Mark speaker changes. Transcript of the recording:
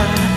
Speaker 1: sky